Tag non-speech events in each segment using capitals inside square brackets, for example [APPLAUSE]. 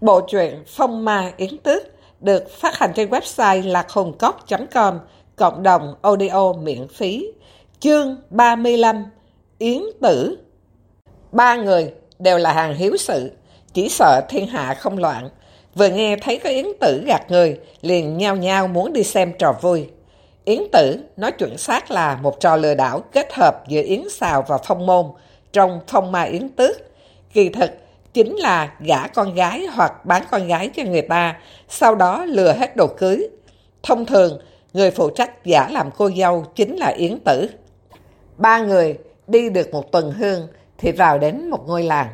Bộ truyện Phong Ma Yến Tước được phát hành trên website lạc.hùng.com cộng đồng audio miễn phí. Chương 35 Yến Tử Ba người đều là hàng hiếu sự, chỉ sợ thiên hạ không loạn. Vừa nghe thấy có Yến Tử gạt người, liền nhao nhao muốn đi xem trò vui. Yến Tử nói chuẩn xác là một trò lừa đảo kết hợp giữa Yến Xào và Phong Môn trong Phong Ma Yến Tước. Kỳ thực, chính là gả con gái hoặc bán con gái cho người ta, sau đó lừa hết đồ cưới. Thông thường, người phụ trách giả làm cô dâu chính là Yến Tử. Ba người đi được một tuần hương thì vào đến một ngôi làng.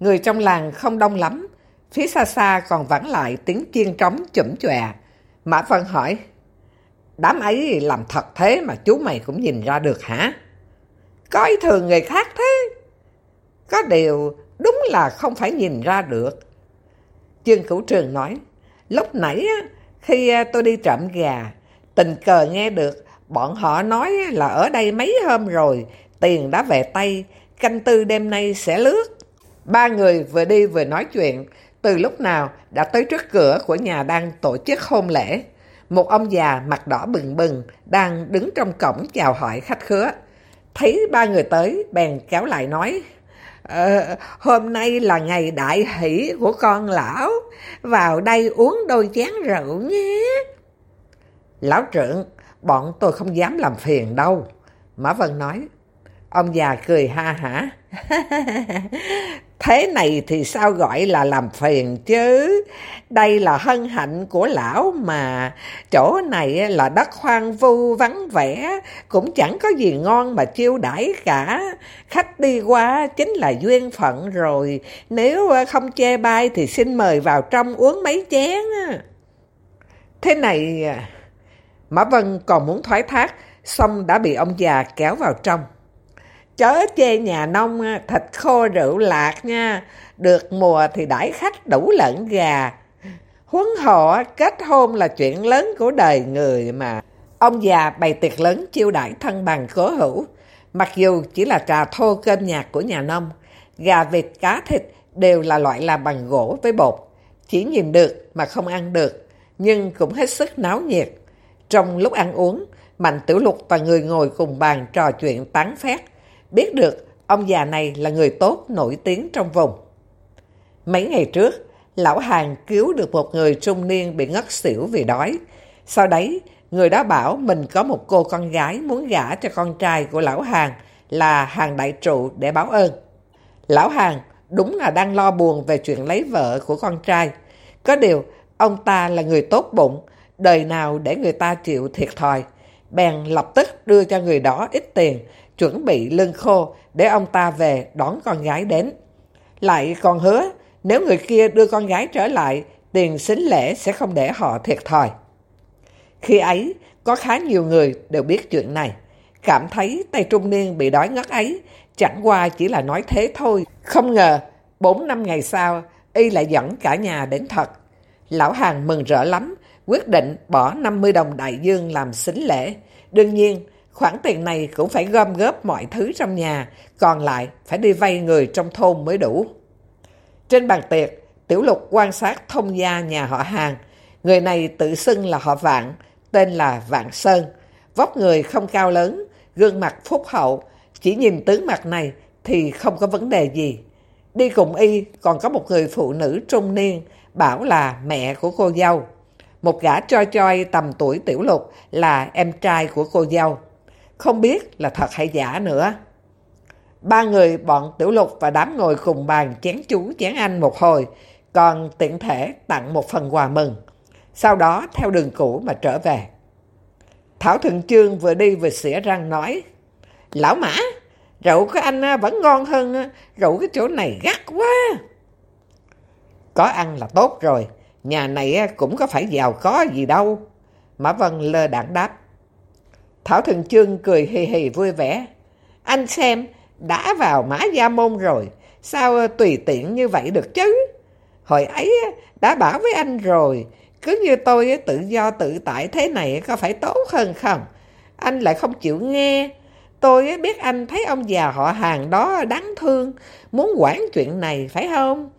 Người trong làng không đông lắm, phía xa xa còn vẳng lại tiếng chiên trống chủm chòe. Mã phân hỏi, đám ấy làm thật thế mà chú mày cũng nhìn ra được hả? Coi thường người khác thế. Có điều đúng là không phải nhìn ra được. Trương Cửu Trường nói, lúc nãy khi à, tôi đi trộm gà, tình cờ nghe được bọn họ nói là ở đây mấy hôm rồi, tiền đã về tay, canh tư đêm nay sẽ lướt. Ba người vừa đi vừa nói chuyện, từ lúc nào đã tới trước cửa của nhà đang tổ chức hôn lễ. Một ông già mặt đỏ bừng bừng đang đứng trong cổng chào hỏi khách khứa. Thấy ba người tới, bèn kéo lại nói, Ờ, hôm nay là ngày đại hỷ của con lão, vào đây uống đôi chén rượu nhé. Lão trưởng, bọn tôi không dám làm phiền đâu. Mã Vân nói. Ông già cười ha hả. [LAUGHS] Thế này thì sao gọi là làm phiền chứ? Đây là hân hạnh của lão mà. Chỗ này là đất hoang vu vắng vẻ, cũng chẳng có gì ngon mà chiêu đãi cả. Khách đi qua chính là duyên phận rồi. Nếu không chê bai thì xin mời vào trong uống mấy chén. Thế này... Mã Vân còn muốn thoái thác, xong đã bị ông già kéo vào trong. Chớ chê nhà nông thịt khô rượu lạc nha, được mùa thì đãi khách đủ lẫn gà. Huấn hộ kết hôn là chuyện lớn của đời người mà. Ông già bày tiệc lớn chiêu đãi thân bằng cố hữu. Mặc dù chỉ là trà thô cơm nhạt của nhà nông, gà vịt cá thịt đều là loại làm bằng gỗ với bột. Chỉ nhìn được mà không ăn được, nhưng cũng hết sức náo nhiệt. Trong lúc ăn uống, Mạnh Tiểu Lục và người ngồi cùng bàn trò chuyện tán phét, biết được ông già này là người tốt nổi tiếng trong vùng. Mấy ngày trước, lão hàng cứu được một người trung niên bị ngất xỉu vì đói. Sau đấy, người đó bảo mình có một cô con gái muốn gả cho con trai của lão hàng là hàng đại trụ để báo ơn. Lão hàng đúng là đang lo buồn về chuyện lấy vợ của con trai. Có điều, ông ta là người tốt bụng, đời nào để người ta chịu thiệt thòi. Bèn lập tức đưa cho người đó ít tiền, chuẩn bị lưng khô để ông ta về đón con gái đến. Lại còn hứa, nếu người kia đưa con gái trở lại, tiền xính lễ sẽ không để họ thiệt thòi. Khi ấy, có khá nhiều người đều biết chuyện này. Cảm thấy tay trung niên bị đói ngất ấy, chẳng qua chỉ là nói thế thôi. Không ngờ, 4 năm ngày sau, y lại dẫn cả nhà đến thật. Lão hàng mừng rỡ lắm, quyết định bỏ 50 đồng đại dương làm xính lễ. Đương nhiên, khoản tiền này cũng phải gom góp mọi thứ trong nhà, còn lại phải đi vay người trong thôn mới đủ. Trên bàn tiệc, Tiểu Lục quan sát thông gia nhà họ hàng. Người này tự xưng là họ Vạn, tên là Vạn Sơn. Vóc người không cao lớn, gương mặt phúc hậu, chỉ nhìn tướng mặt này thì không có vấn đề gì. Đi cùng y còn có một người phụ nữ trung niên, bảo là mẹ của cô dâu. Một gã choi choi tầm tuổi tiểu lục là em trai của cô dâu. Không biết là thật hay giả nữa. Ba người bọn tiểu lục và đám ngồi cùng bàn chén chú chén anh một hồi, còn tiện thể tặng một phần quà mừng. Sau đó theo đường cũ mà trở về. Thảo Thượng Trương vừa đi vừa xỉa răng nói, Lão Mã, rượu của anh à, vẫn ngon hơn, à, rượu cái chỗ này gắt quá. Có ăn là tốt rồi, nhà này à, cũng có phải giàu có gì đâu. Mã Vân lơ đảng đáp. Thảo Thường trương cười hì hì vui vẻ. Anh xem, đã vào mã gia môn rồi, sao tùy tiện như vậy được chứ? Hồi ấy đã bảo với anh rồi, cứ như tôi tự do tự tại thế này có phải tốt hơn không? Anh lại không chịu nghe. Tôi biết anh thấy ông già họ hàng đó đáng thương, muốn quản chuyện này phải không?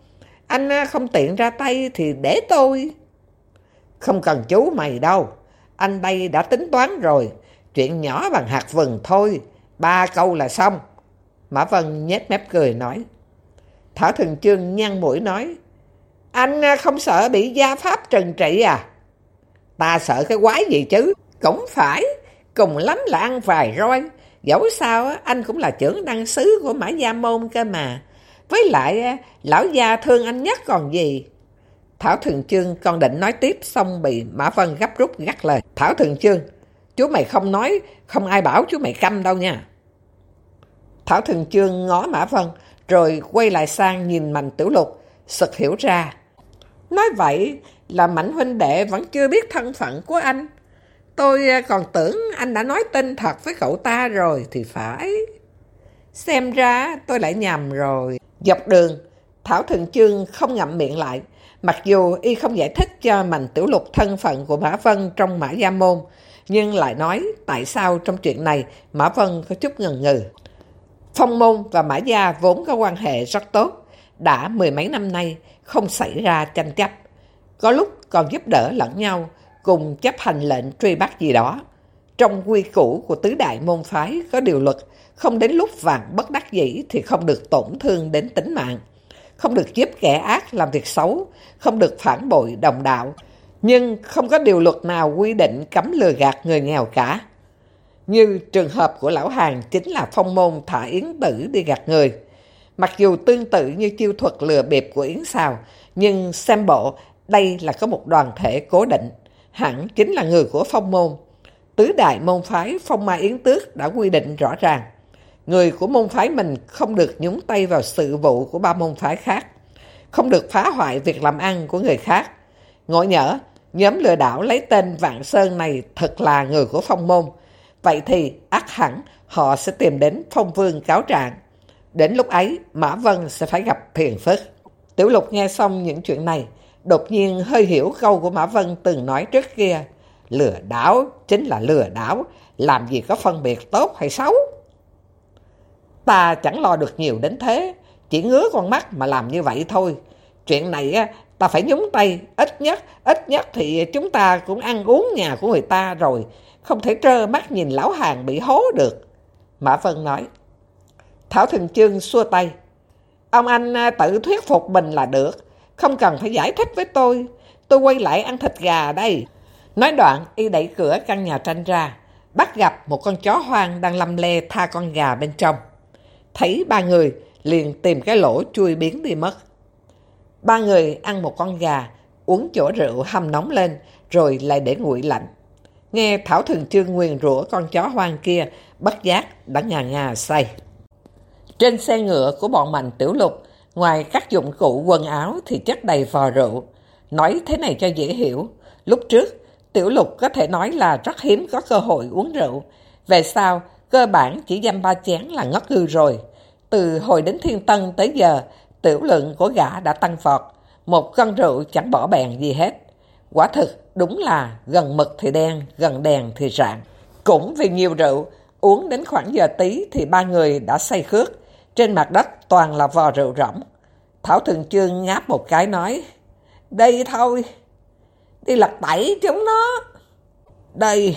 Anh không tiện ra tay thì để tôi. Không cần chú mày đâu. Anh đây đã tính toán rồi. Chuyện nhỏ bằng hạt vừng thôi. Ba câu là xong. Mã Vân nhét mép cười nói. Thảo Thường Chương nhăn mũi nói. Anh à, không sợ bị gia pháp trần trị à? Ta sợ cái quái gì chứ? Cũng phải. Cùng lắm là ăn vài roi. Dẫu sao à, anh cũng là trưởng đăng sứ của Mã Gia Môn cơ mà. Với lại à, lão gia thương anh nhất còn gì. Thảo Thường Chương còn định nói tiếp xong bị Mã Vân gấp rút gắt lời. Thảo Thường Chương, chú mày không nói, không ai bảo chú mày câm đâu nha. Thảo Thường Chương ngó Mã Vân, rồi quay lại sang nhìn Mạnh Tiểu Lục, sực hiểu ra. Nói vậy là Mạnh huynh đệ vẫn chưa biết thân phận của anh. Tôi à, còn tưởng anh đã nói tin thật với cậu ta rồi thì phải. Xem ra tôi lại nhầm rồi. Dọc đường, Thảo Thường Chương không ngậm miệng lại, Mặc dù y không giải thích cho Mạnh Tiểu Lục thân phận của Mã Vân trong Mã Gia Môn, nhưng lại nói tại sao trong chuyện này Mã Vân có chút ngần ngừ. Phong Môn và Mã Gia vốn có quan hệ rất tốt, đã mười mấy năm nay không xảy ra tranh chấp. Có lúc còn giúp đỡ lẫn nhau, cùng chấp hành lệnh truy bắt gì đó. Trong quy củ của tứ đại môn phái có điều luật, không đến lúc vàng bất đắc dĩ thì không được tổn thương đến tính mạng không được giúp kẻ ác làm việc xấu, không được phản bội đồng đạo, nhưng không có điều luật nào quy định cấm lừa gạt người nghèo cả. Như trường hợp của lão hàng chính là phong môn thả Yến Tử đi gạt người. Mặc dù tương tự như chiêu thuật lừa bịp của Yến xào, nhưng xem bộ đây là có một đoàn thể cố định, hẳn chính là người của phong môn. Tứ đại môn phái phong ma Yến Tước đã quy định rõ ràng. Người của môn phái mình không được nhúng tay vào sự vụ của ba môn phái khác. Không được phá hoại việc làm ăn của người khác. Ngộ nhỡ, nhóm lừa đảo lấy tên Vạn Sơn này thật là người của phong môn. Vậy thì ác hẳn họ sẽ tìm đến phong vương cáo trạng. Đến lúc ấy, Mã Vân sẽ phải gặp phiền phức. Tiểu lục nghe xong những chuyện này, đột nhiên hơi hiểu câu của Mã Vân từng nói trước kia. Lừa đảo chính là lừa đảo, làm gì có phân biệt tốt hay xấu. Ta chẳng lo được nhiều đến thế, chỉ ngứa con mắt mà làm như vậy thôi. Chuyện này ta phải nhúng tay, ít nhất, ít nhất thì chúng ta cũng ăn uống nhà của người ta rồi, không thể trơ mắt nhìn lão hàng bị hố được. Mã Vân nói. Thảo Thường Chương xua tay. Ông anh à, tự thuyết phục mình là được, không cần phải giải thích với tôi. Tôi quay lại ăn thịt gà đây. Nói đoạn, y đẩy cửa căn nhà tranh ra, bắt gặp một con chó hoang đang lâm lê tha con gà bên trong. Thấy ba người, liền tìm cái lỗ chui biến đi mất. Ba người ăn một con gà, uống chỗ rượu hầm nóng lên, rồi lại để nguội lạnh. Nghe Thảo Thường Trương nguyền rủa con chó hoang kia, bất giác đã ngà ngà say. Trên xe ngựa của bọn mạnh tiểu lục, ngoài các dụng cụ quần áo thì chất đầy vò rượu. Nói thế này cho dễ hiểu, lúc trước tiểu lục có thể nói là rất hiếm có cơ hội uống rượu. Về sau, cơ bản chỉ dăm ba chén là ngất ngư rồi. Từ hồi đến thiên tân tới giờ, tiểu lượng của gã đã tăng phọt một con rượu chẳng bỏ bèn gì hết. Quả thực đúng là gần mực thì đen, gần đèn thì rạng. Cũng vì nhiều rượu, uống đến khoảng giờ tí thì ba người đã say khước. Trên mặt đất toàn là vò rượu rỗng. Thảo Thường Chương ngáp một cái nói, Đây thôi, đi lật tẩy chúng nó. Đây,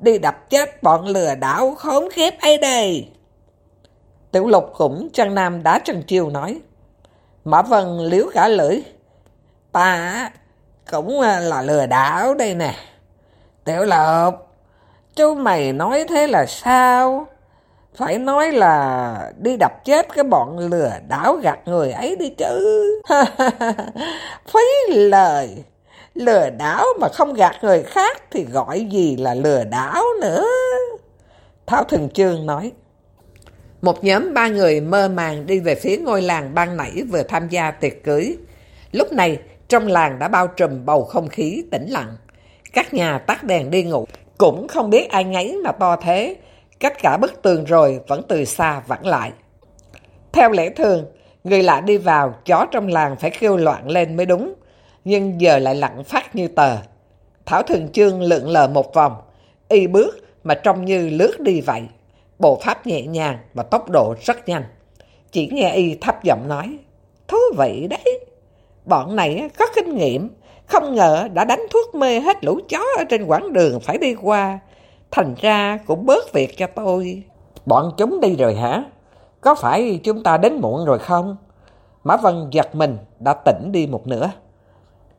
đi đập chết bọn lừa đảo khốn khiếp ấy đây. Tiểu lục cũng Trang nam đá Trần Triều nói. Mã Vân liếu cả lưỡi. Ta cũng à, là lừa đảo đây nè. Tiểu lục, chú mày nói thế là sao? Phải nói là đi đập chết cái bọn lừa đảo gạt người ấy đi chứ. [LAUGHS] Phí lời. Lừa đảo mà không gạt người khác thì gọi gì là lừa đảo nữa. Thảo Thường Trương nói. Một nhóm ba người mơ màng đi về phía ngôi làng ban nãy vừa tham gia tiệc cưới. Lúc này, trong làng đã bao trùm bầu không khí tĩnh lặng. Các nhà tắt đèn đi ngủ, cũng không biết ai ngáy mà to thế. Cách cả bức tường rồi vẫn từ xa vẳng lại. Theo lẽ thường, người lạ đi vào, chó trong làng phải kêu loạn lên mới đúng. Nhưng giờ lại lặng phát như tờ. Thảo Thường Chương lượn lờ một vòng, y bước mà trông như lướt đi vậy. Bộ pháp nhẹ nhàng và tốc độ rất nhanh. Chỉ nghe y thấp giọng nói, thú vị đấy. Bọn này có kinh nghiệm, không ngờ đã đánh thuốc mê hết lũ chó ở trên quãng đường phải đi qua. Thành ra cũng bớt việc cho tôi. Bọn chúng đi rồi hả? Có phải chúng ta đến muộn rồi không? Mã Vân giật mình, đã tỉnh đi một nửa.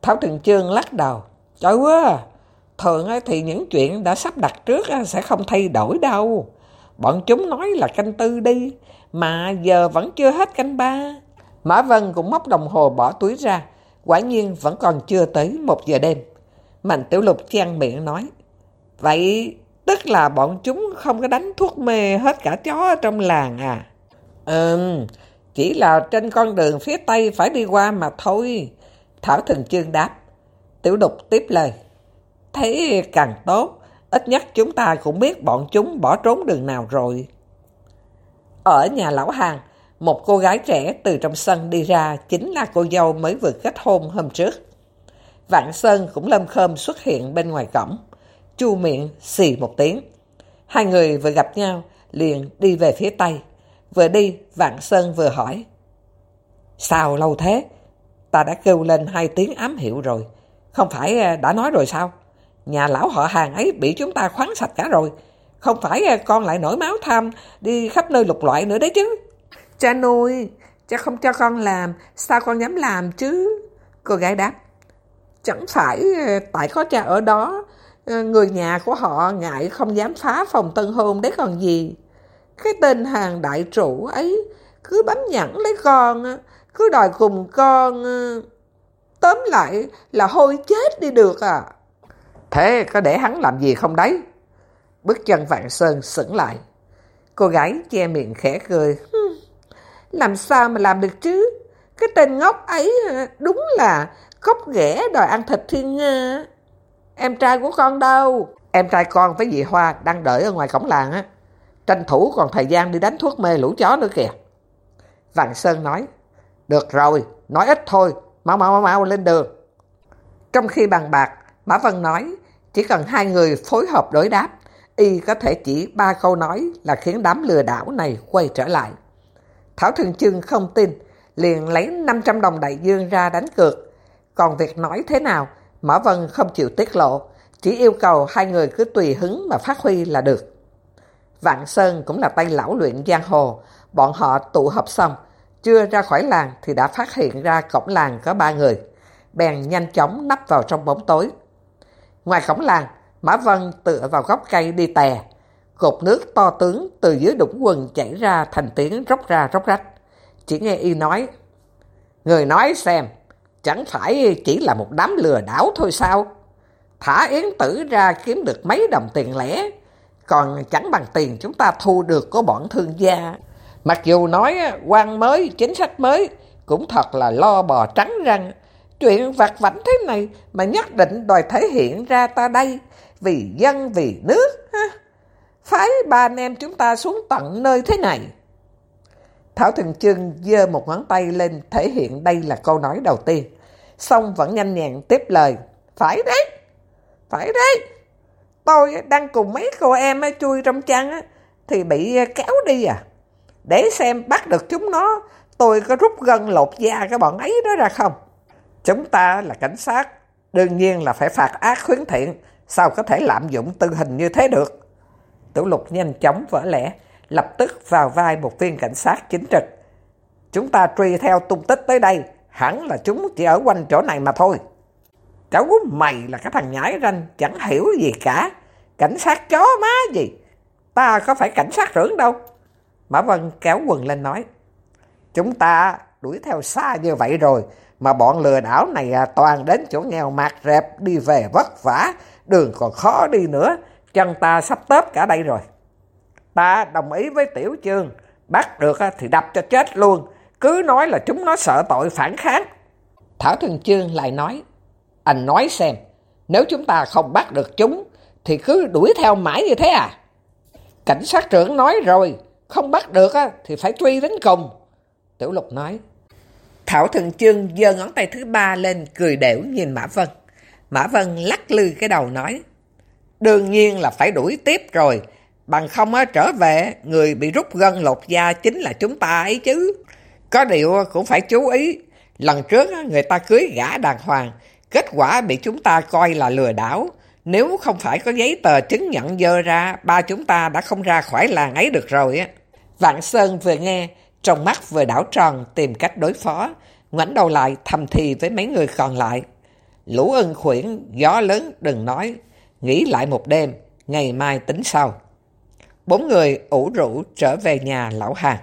Thảo Thường Chương lắc đầu. Trời quá, thường thì những chuyện đã sắp đặt trước sẽ không thay đổi đâu. Bọn chúng nói là canh tư đi, mà giờ vẫn chưa hết canh ba. Mã Vân cũng móc đồng hồ bỏ túi ra, quả nhiên vẫn còn chưa tới một giờ đêm. Mạnh Tiểu Lục chen miệng nói, Vậy tức là bọn chúng không có đánh thuốc mê hết cả chó trong làng à? Ừm, chỉ là trên con đường phía Tây phải đi qua mà thôi. Thảo Thần Chương đáp. Tiểu Lục tiếp lời. Thế càng tốt, ít nhất chúng ta cũng biết bọn chúng bỏ trốn đường nào rồi. Ở nhà lão hàng, một cô gái trẻ từ trong sân đi ra chính là cô dâu mới vừa kết hôn hôm trước. Vạn Sơn cũng lâm khơm xuất hiện bên ngoài cổng, chu miệng xì một tiếng. Hai người vừa gặp nhau, liền đi về phía Tây. Vừa đi, Vạn Sơn vừa hỏi. Sao lâu thế? Ta đã kêu lên hai tiếng ám hiệu rồi. Không phải à, đã nói rồi sao? Nhà lão họ hàng ấy bị chúng ta khoáng sạch cả rồi. Không phải à, con lại nổi máu tham đi khắp nơi lục loại nữa đấy chứ. Cha nuôi, cha không cho con làm, sao con dám làm chứ? Cô gái đáp. Chẳng phải à, tại có cha ở đó, à, người nhà của họ ngại không dám phá phòng tân hôn đấy còn gì. Cái tên hàng đại trụ ấy cứ bám nhẵn lấy con, cứ đòi cùng con. Tóm lại là hôi chết đi được à. Thế có để hắn làm gì không đấy? Bước chân Vạn Sơn sững lại. Cô gái che miệng khẽ cười. Làm sao mà làm được chứ? Cái tên ngốc ấy đúng là cốc ghẻ đòi ăn thịt thiên nga. Em trai của con đâu? Em trai con với dì Hoa đang đợi ở ngoài cổng làng á. Tranh thủ còn thời gian đi đánh thuốc mê lũ chó nữa kìa. Vạn Sơn nói. Được rồi, nói ít thôi, mau mau mau mau lên đường. Trong khi bàn bạc, Mã Vân nói, chỉ cần hai người phối hợp đối đáp, y có thể chỉ ba câu nói là khiến đám lừa đảo này quay trở lại. Thảo Thường Trương không tin, liền lấy 500 đồng đại dương ra đánh cược. Còn việc nói thế nào, Mã Vân không chịu tiết lộ, chỉ yêu cầu hai người cứ tùy hứng mà phát huy là được. Vạn Sơn cũng là tay lão luyện giang hồ, bọn họ tụ họp xong, chưa ra khỏi làng thì đã phát hiện ra cổng làng có ba người. Bèn nhanh chóng nắp vào trong bóng tối. Ngoài cổng làng, Mã Vân tựa vào gốc cây đi tè. Cột nước to tướng từ dưới đũng quần chảy ra thành tiếng róc ra róc rách. Chỉ nghe y nói, Người nói xem, chẳng phải chỉ là một đám lừa đảo thôi sao? Thả Yến Tử ra kiếm được mấy đồng tiền lẻ, còn chẳng bằng tiền chúng ta thu được của bọn thương gia. Mặc dù nói quan mới, chính sách mới, cũng thật là lo bò trắng răng. Chuyện vặt vảnh thế này mà nhất định đòi thể hiện ra ta đây, vì dân vì nước. Ha? Phái ba anh em chúng ta xuống tận nơi thế này. Thảo Thường Trưng dơ một ngón tay lên thể hiện đây là câu nói đầu tiên. Xong vẫn nhanh nhẹn tiếp lời. Phải đấy, phải đấy. Tôi đang cùng mấy cô em chui trong chăn thì bị kéo đi à. Để xem bắt được chúng nó, tôi có rút gân lột da cái bọn ấy đó ra không? Chúng ta là cảnh sát, đương nhiên là phải phạt ác khuyến thiện, sao có thể lạm dụng tư hình như thế được? Tiểu lục nhanh chóng vỡ lẽ, lập tức vào vai một viên cảnh sát chính trực. Chúng ta truy theo tung tích tới đây, hẳn là chúng chỉ ở quanh chỗ này mà thôi. Cháu mày là cái thằng nhãi ranh, chẳng hiểu gì cả. Cảnh sát chó má gì? Ta có phải cảnh sát trưởng đâu. Mã Vân kéo quần lên nói. Chúng ta đuổi theo xa như vậy rồi, mà bọn lừa đảo này à, toàn đến chỗ nghèo mạt rẹp, đi về vất vả, đường còn khó đi nữa, chân ta sắp tớp cả đây rồi. Ta đồng ý với Tiểu Trương, bắt được à, thì đập cho chết luôn, cứ nói là chúng nó sợ tội phản kháng. Thảo Thường Trương lại nói, anh nói xem, nếu chúng ta không bắt được chúng, thì cứ đuổi theo mãi như thế à? Cảnh sát trưởng nói rồi, không bắt được à, thì phải truy đến cùng. Tiểu Lục nói. Thảo thần Chương giơ ngón tay thứ ba lên cười đểu nhìn Mã Vân. Mã Vân lắc lư cái đầu nói. Đương nhiên là phải đuổi tiếp rồi. Bằng không trở về, người bị rút gân lột da chính là chúng ta ấy chứ. Có điều cũng phải chú ý Lần trước người ta cưới gã đàng hoàng, kết quả bị chúng ta coi là lừa đảo. Nếu không phải có giấy tờ chứng nhận dơ ra, ba chúng ta đã không ra khỏi làng ấy được rồi. á. Vạn Sơn vừa nghe, trong mắt vừa đảo tròn tìm cách đối phó, ngoảnh đầu lại thầm thì với mấy người còn lại. Lũ ân khuyển, gió lớn đừng nói, nghỉ lại một đêm, ngày mai tính sau. Bốn người ủ rũ trở về nhà lão hàng.